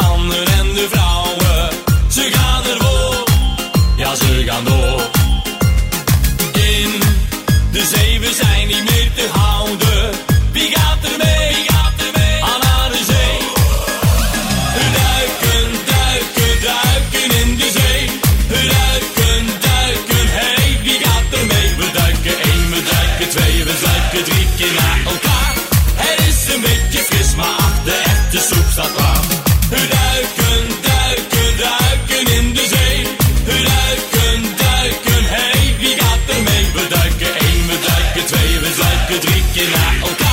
mannen en de vrouwen. Ze gaan er ja ze gaan door. In de zee, we zijn niet meer te houden. Wie gaat er mee? Wie gaat er mee? Aan naar de zee. We duiken, duiken, duiken in de zee. We duiken, duiken, hey, wie gaat er mee? We duiken één, we duiken twee, we duiken drie keer naar elkaar. Er is een beetje fris, maar de echte soep staat klaar. We duiken, duiken, duiken in de zee. We duiken, duiken, hey, wie gaat er mee? We duiken één, we duiken twee, we duiken drie, keer naar elkaar.